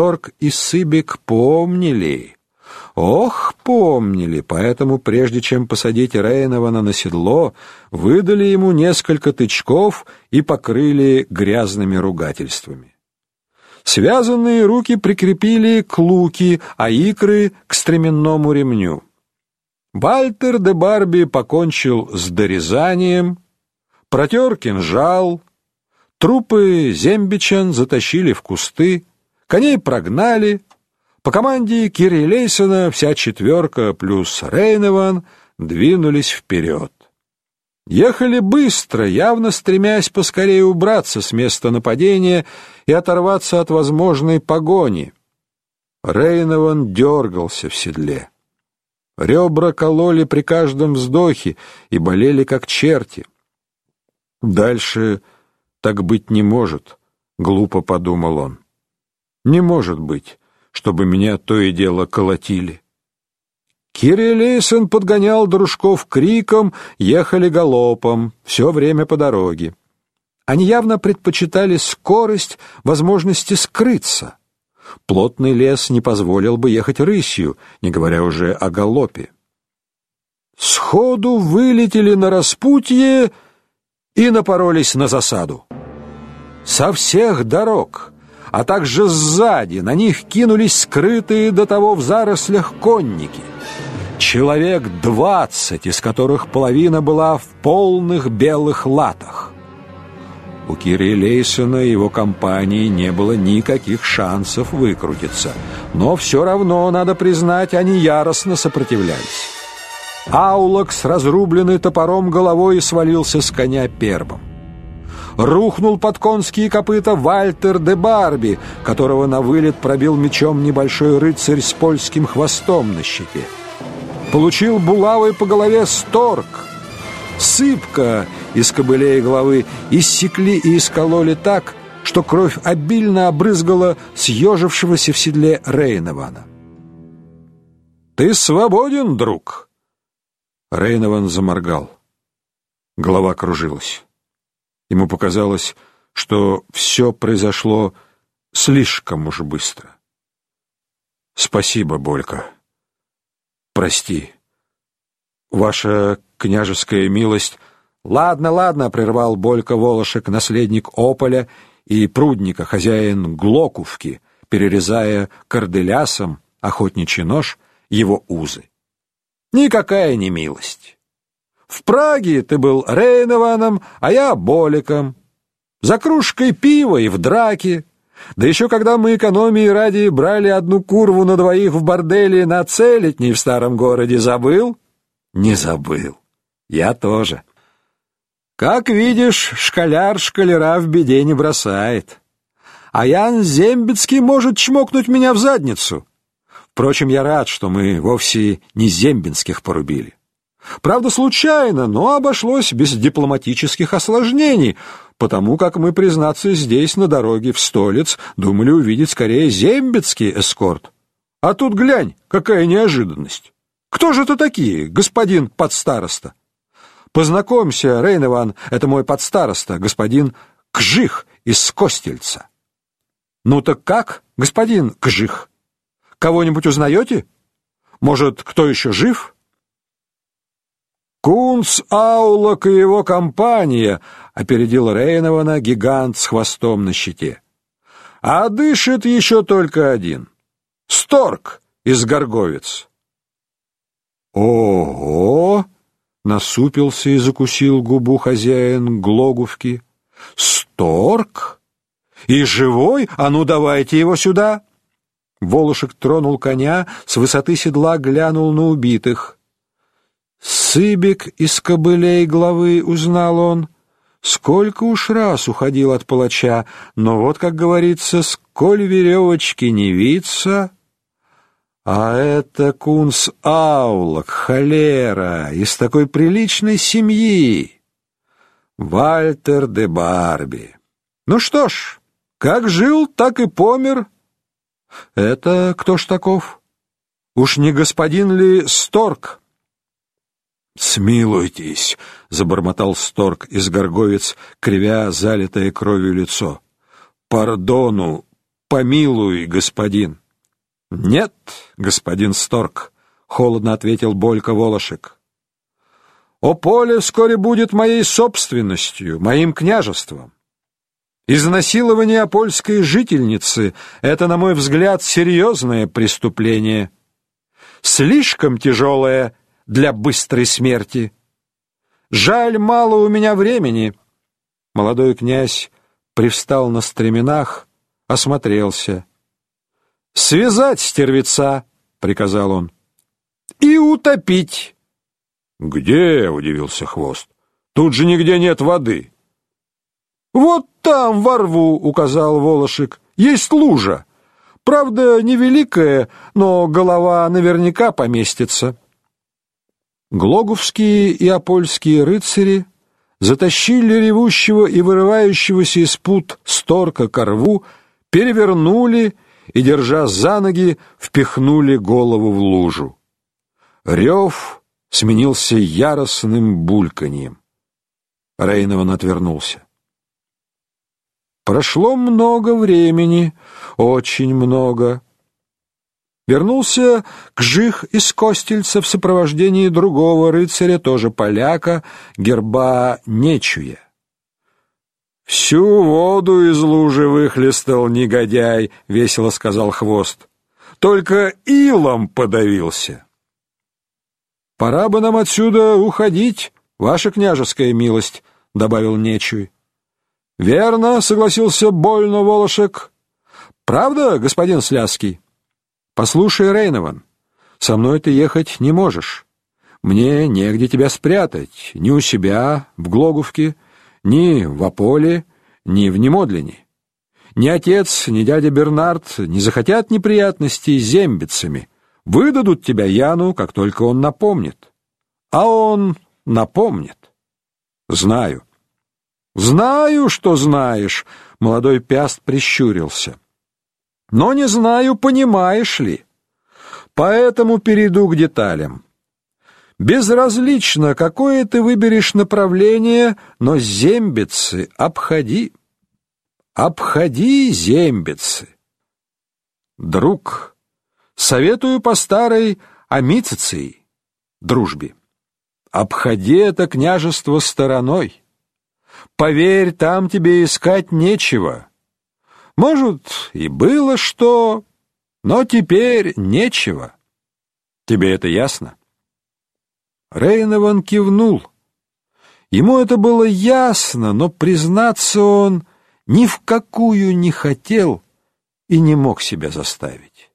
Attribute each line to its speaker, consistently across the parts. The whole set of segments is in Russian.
Speaker 1: Сторг и Сыбик помнили. Ох, помнили, поэтому прежде чем посадить Рейнована на седло, выдали ему несколько тычков и покрыли грязными ругательствами. Связанные руки прикрепили к луки, а икры — к стременному ремню. Вальтер де Барби покончил с дорезанием, протер кинжал, трупы зембичан затащили в кусты, коней прогнали, по команде Кири Лейсона вся четверка плюс Рейнован двинулись вперед. Ехали быстро, явно стремясь поскорее убраться с места нападения и оторваться от возможной погони. Рейнован дергался в седле. Ребра кололи при каждом вздохе и болели как черти. Дальше так быть не может, глупо подумал он. Не может быть, чтобы меня то и дело колотили. Кирилейсон подгонял дружков криком, ехали галопом, все время по дороге. Они явно предпочитали скорость возможности скрыться. Плотный лес не позволил бы ехать рысью, не говоря уже о галопе. Сходу вылетели на распутье и напоролись на засаду. Со всех дорог, а также сзади на них кинулись скрытые до того в зарослях конники. Человек двадцать, из которых половина была в полных белых латах. У Кири и его компании не было никаких шансов выкрутиться, но все равно, надо признать, они яростно сопротивлялись. Аулок с разрубленной топором головой свалился с коня первым рухнул под конские копыта Вальтер де Барби, которого на вылет пробил мечом небольшой рыцарь с польским хвостом на щите. Получил булавой по голове Сторг. Сыпка из кобылей головы иссекли и искололи так, что кровь обильно обрызгала съежившегося в седле Рейнована. «Ты свободен, друг!» Рейнован заморгал. Голова кружилась. Ему показалось, что все произошло слишком уж быстро. «Спасибо, Болька. Прости. Ваша княжеская милость...» «Ладно, ладно», — прервал Болька Волошек, наследник Ополя и прудника, хозяин Глокувки, перерезая корделясом охотничий нож его узы. «Никакая не милость». В Праге ты был Рейнованом, а я Боликом. За кружкой пива и в драке. Да еще когда мы экономии ради брали одну курву на двоих в борделе на целетней в старом городе, забыл? Не забыл. Я тоже. Как видишь, школяр школяра в беде не бросает. А Ян Зембицкий может чмокнуть меня в задницу. Впрочем, я рад, что мы вовсе не зембинских порубили. Правда, случайно, но обошлось без дипломатических осложнений, потому как мы, признаться, здесь, на дороге в Столиц, думали увидеть скорее зембецкий эскорт. А тут глянь, какая неожиданность. Кто же это такие, господин подстароста? Познакомься, Рейн Иван, это мой подстароста, господин Кжих из Костельца. Ну так как, господин Кжих? Кого-нибудь узнаете? Может, кто еще жив?» Кунц Аулок и его компания, опередил Рейнована гигант с хвостом на щите. А дышит еще только один. Сторг из Горговец. Ого! Насупился и закусил губу хозяин Глогувки. Сторг? И живой? А ну давайте его сюда. Волошек тронул коня, с высоты седла глянул на убитых. Сыбик из кобылей главы узнал он. Сколько уж раз уходил от палача, но вот, как говорится, сколь веревочки не виться. А это кунс Аулок, холера, из такой приличной семьи. Вальтер де Барби. Ну что ж, как жил, так и помер. Это кто ж таков? Уж не господин ли Сторг? «Смилуйтесь!» — забормотал Сторг из горговец, кривя залитое кровью лицо. «Пардону! помилуй, господин. Нет, господин Сторг, холодно ответил Болька Волошек. О поле вскоре будет моей собственностью, моим княжеством. Изнасилование польской жительницы — это, на мой взгляд, серьезное преступление. Слишком тяжелое для быстрой смерти. Жаль, мало у меня времени. Молодой князь привстал на стременах, осмотрелся. «Связать стервеца!» — приказал он. «И утопить!» «Где?» — удивился Хвост. «Тут же нигде нет воды». «Вот там, во рву!» — указал Волошек. «Есть лужа. Правда, невеликая, но голова наверняка поместится». Глогувские и апольские рыцари затащили ревущего и вырывающегося из пут сторка ко рву, перевернули и, держа за ноги, впихнули голову в лужу. Рев сменился яростным бульканьем. Рейнован отвернулся. Прошло много времени, очень много. Вернулся к Жих из Костельца в сопровождении другого рыцаря, тоже поляка, герба Нечуя. «Всю воду из лужи выхлестал негодяй», — весело сказал Хвост. «Только илом подавился». «Пора бы нам отсюда уходить, ваша княжеская милость», — добавил Нечуй. «Верно», — согласился больно Волошек. «Правда, господин Сляский?» «Послушай, Рейнован, со мной ты ехать не можешь. Мне негде тебя спрятать, ни у себя, в Глогувке, ни в Аполе, ни в Немодлине. Ни отец, ни дядя Бернард не захотят неприятностей с зембицами. Выдадут тебя Яну, как только он напомнит. А он напомнит. Знаю. Знаю, что знаешь, молодой пяст прищурился. Но не знаю, понимаешь ли. Поэтому перейду к деталям. Безразлично, какое ты выберешь направление, но зембицы обходи. Обходи зембицы. Друг, советую по старой амициции, дружбе. Обходи это княжество стороной. Поверь, там тебе искать нечего. Может, и было что, но теперь нечего. Тебе это ясно? Рейнован кивнул. Ему это было ясно, но признаться он ни в какую не хотел и не мог себя заставить.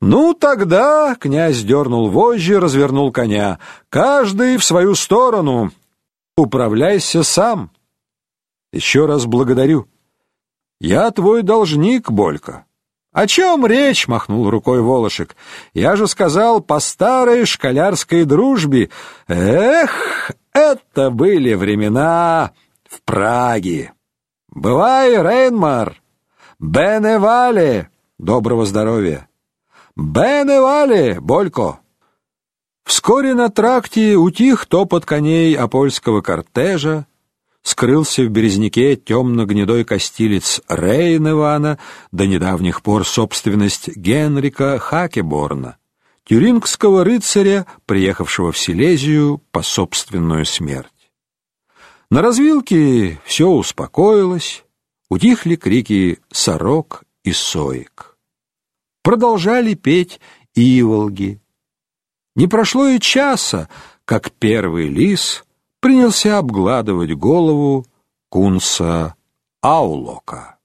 Speaker 1: «Ну, тогда...» — князь дернул вожжи, развернул коня. «Каждый в свою сторону. Управляйся сам. Еще раз благодарю. Я твой должник, Болька. О чем речь? махнул рукой Волошек. Я же сказал по старой школярской дружбе. Эх, это были времена в Праге. Бывай, Рейнмар. Беневале. Доброго здоровья. Беневале, Болько. Вскоре на тракте утих топот коней апольского кортежа, скрылся в березняке темно-гнедой костилец Рейн Ивана, до недавних пор собственность Генрика Хакеборна, тюрингского рыцаря, приехавшего в Силезию по собственную смерть. На развилке все успокоилось, утихли крики сорок и соек. Продолжали петь иволги, не прошло и часа, как первый лис принялся обгладывать голову кунса Аулока.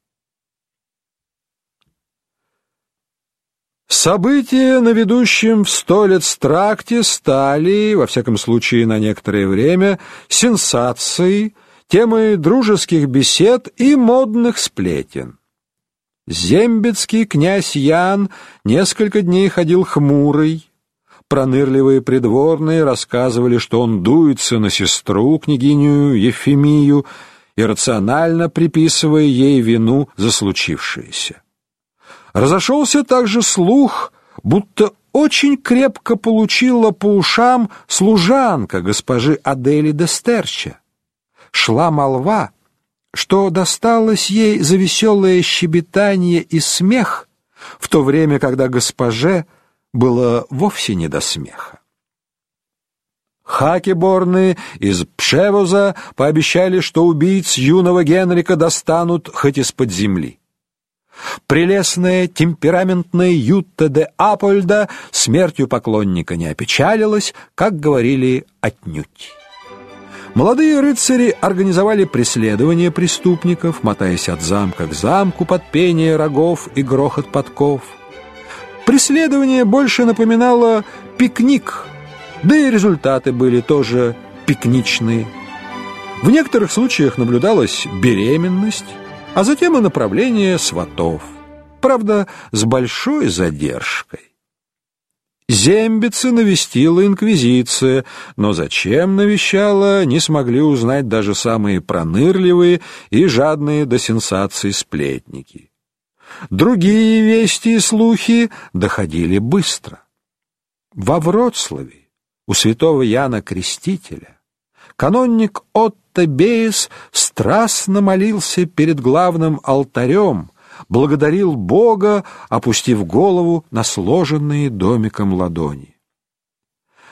Speaker 1: События на ведущем в столец тракте стали, во всяком случае на некоторое время, сенсацией, темой дружеских бесед и модных сплетен. Зембецкий князь Ян несколько дней ходил хмурый, пронырливые придворные рассказывали, что он дуется на сестру, княгиню Ефимию, иррационально приписывая ей вину за случившееся. Разошелся также слух, будто очень крепко получила по ушам служанка госпожи Адели де Стерча. Шла молва, что досталось ей за веселое щебетание и смех, в то время, когда госпоже было вовсе не до смеха. Хакеборны из Пшевоза пообещали, что убийц юного Генрика достанут хоть из-под земли. Прелестная, темпераментная Ютта де Апольда смертью поклонника не опечалилась, как говорили, отнюдь. Молодые рыцари организовали преследование преступников, мотаясь от замка к замку под пение рогов и грохот подков. Преследование больше напоминало пикник, да и результаты были тоже пикничные. В некоторых случаях наблюдалась беременность, а затем и направление сватов. Правда, с большой задержкой. Зембицы навестила инквизиция, но зачем навещала, не смогли узнать даже самые пронырливые и жадные до сенсаций сплетники. Другие вести и слухи доходили быстро. Во Вроцлаве у святого Яна Крестителя канонник Отто Бейс страстно молился перед главным алтарем, благодарил Бога, опустив голову на сложенные домиком ладони.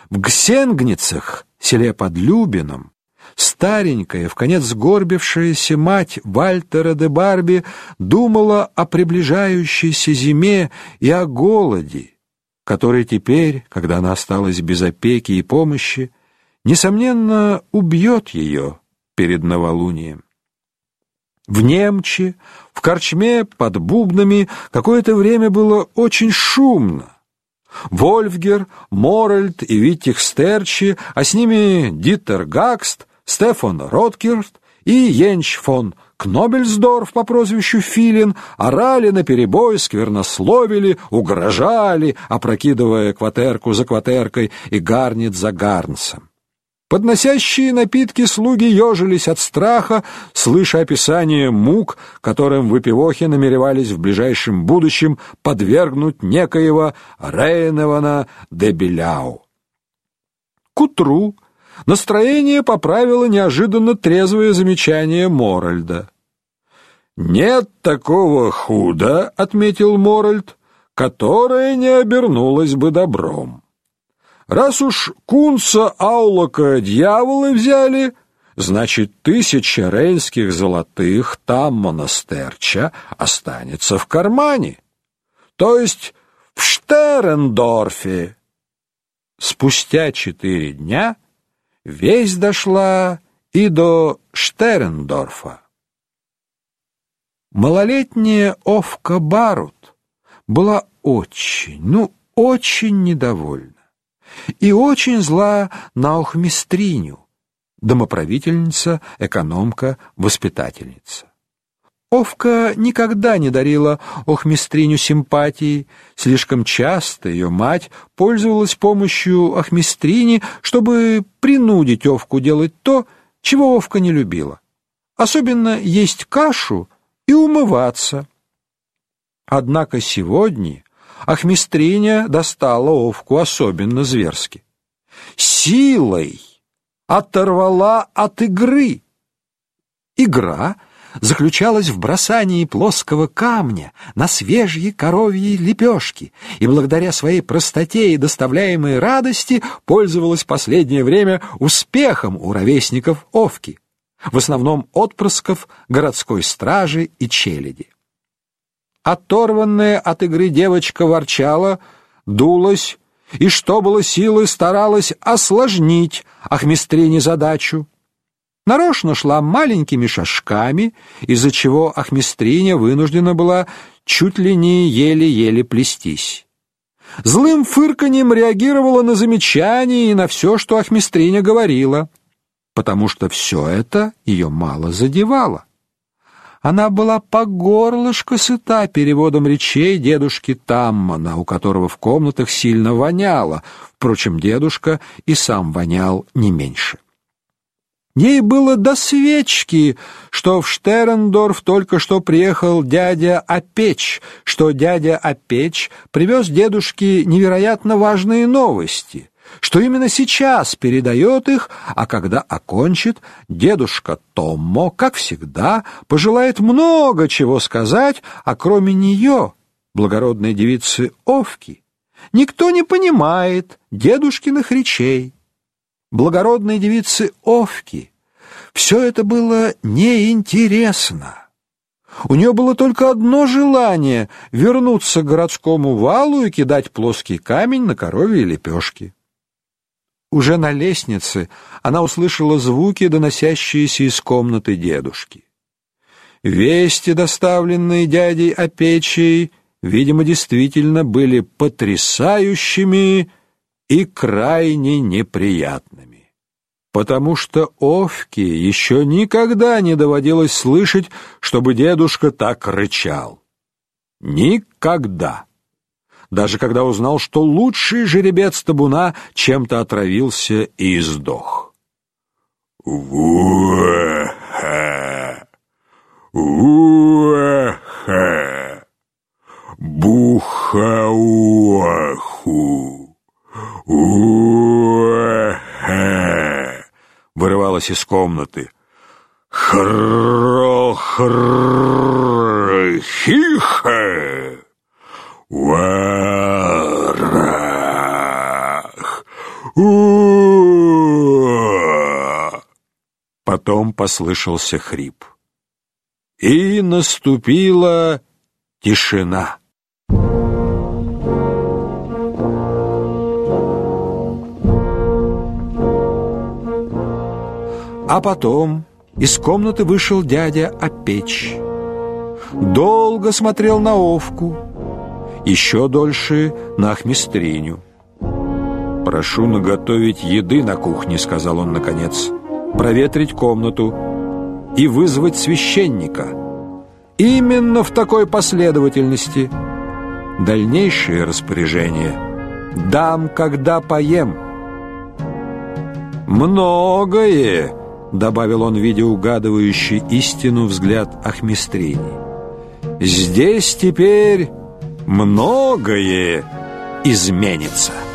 Speaker 1: В Гсенгницах, селе под Любином, старенькая, в конец сгорбившаяся мать Вальтера де Барби думала о приближающейся зиме и о голоде, который теперь, когда она осталась без опеки и помощи, несомненно, убьет ее перед новолунием. В Немче, в корчме под бубнами какое-то время было очень шумно. Вольфгер, Моральд и Виттих Стерчи, а с ними Диттер Гакст, Стефан Роткирт и Йенч фон Кнобельсдорф по прозвищу Филин орали наперебой, сквернословили, угрожали, опрокидывая кватерку за кватеркой и гарнит за гарнцем. Подносящие напитки слуги ежились от страха, слыша описание мук, которым выпивохи намеревались в ближайшем будущем подвергнуть некоего Рейневана де Беляу. К утру настроение поправило неожиданно трезвое замечание Моральда. «Нет такого худа», — отметил Моральд, — «которое не обернулось бы добром». Раз уж кунца Аулока дьяволы взяли, значит, тысяча рейнских золотых там монастырча останется в кармане, то есть в Штерендорфе. Спустя четыре дня весть дошла и до Штерендорфа. Малолетняя Овка Барут была очень, ну, очень недовольна и очень зла на Охмистриню, домоправительница, экономка, воспитательница. Овка никогда не дарила Охмистриню симпатии, слишком часто ее мать пользовалась помощью Охмистрине, чтобы принудить Овку делать то, чего Овка не любила, особенно есть кашу и умываться. Однако сегодня Ахмистриня достала Овку особенно зверски. Силой оторвала от игры. Игра заключалась в бросании плоского камня на свежие коровьи лепешки, и благодаря своей простоте и доставляемой радости пользовалась последнее время успехом у ровесников Овки, в основном отпрысков городской стражи и челяди. Оторванная от игры девочка ворчала, дулась и, что было силы, старалась осложнить Ахмистрине задачу. Нарочно шла маленькими шажками, из-за чего Ахмистриня вынуждена была чуть ли не еле-еле плестись. Злым фырканьем реагировала на замечания и на все, что Ахмистриня говорила, потому что все это ее мало задевало. Она была по горлышко сыта переводом речей дедушки Таммана, у которого в комнатах сильно воняло. Впрочем, дедушка и сам вонял не меньше. Ей было до свечки, что в Штерендорф только что приехал дядя Опеч, что дядя Опеч привез дедушке невероятно важные новости, что именно сейчас передает их, а когда окончит, дедушка Томмо, как всегда, пожелает много чего сказать, а кроме нее, благородной девицы Овки, никто не понимает дедушкиных речей. Благородной девицы Овки все это было неинтересно. У нее было только одно желание — вернуться к городскому валу и кидать плоский камень на коровьи лепешки. Уже на лестнице она услышала звуки, доносящиеся из комнаты дедушки. Вести, доставленные дядей Опечей, видимо, действительно были потрясающими и крайне неприятными потому что Овке еще никогда не доводилось слышать, чтобы дедушка так рычал. Никогда. Даже когда узнал, что лучший жеребец табуна чем-то отравился и сдох.
Speaker 2: Уэхэ! Уэхэ! Бухауаху!
Speaker 1: Вырывалось из комнаты.
Speaker 2: Хро-хро-хихе! Варах!
Speaker 1: Потом послышался хрип. И наступила тишина. А потом из комнаты вышел дядя Опечь. Долго смотрел на Овку, еще дольше на Ахмистриню. «Прошу наготовить еды на кухне», — сказал он наконец, «проветрить комнату и вызвать священника. Именно в такой последовательности. Дальнейшие распоряжения дам, когда поем». «Многое!» — добавил он, видя угадывающий истину взгляд Ахмистрини. «Здесь теперь многое изменится».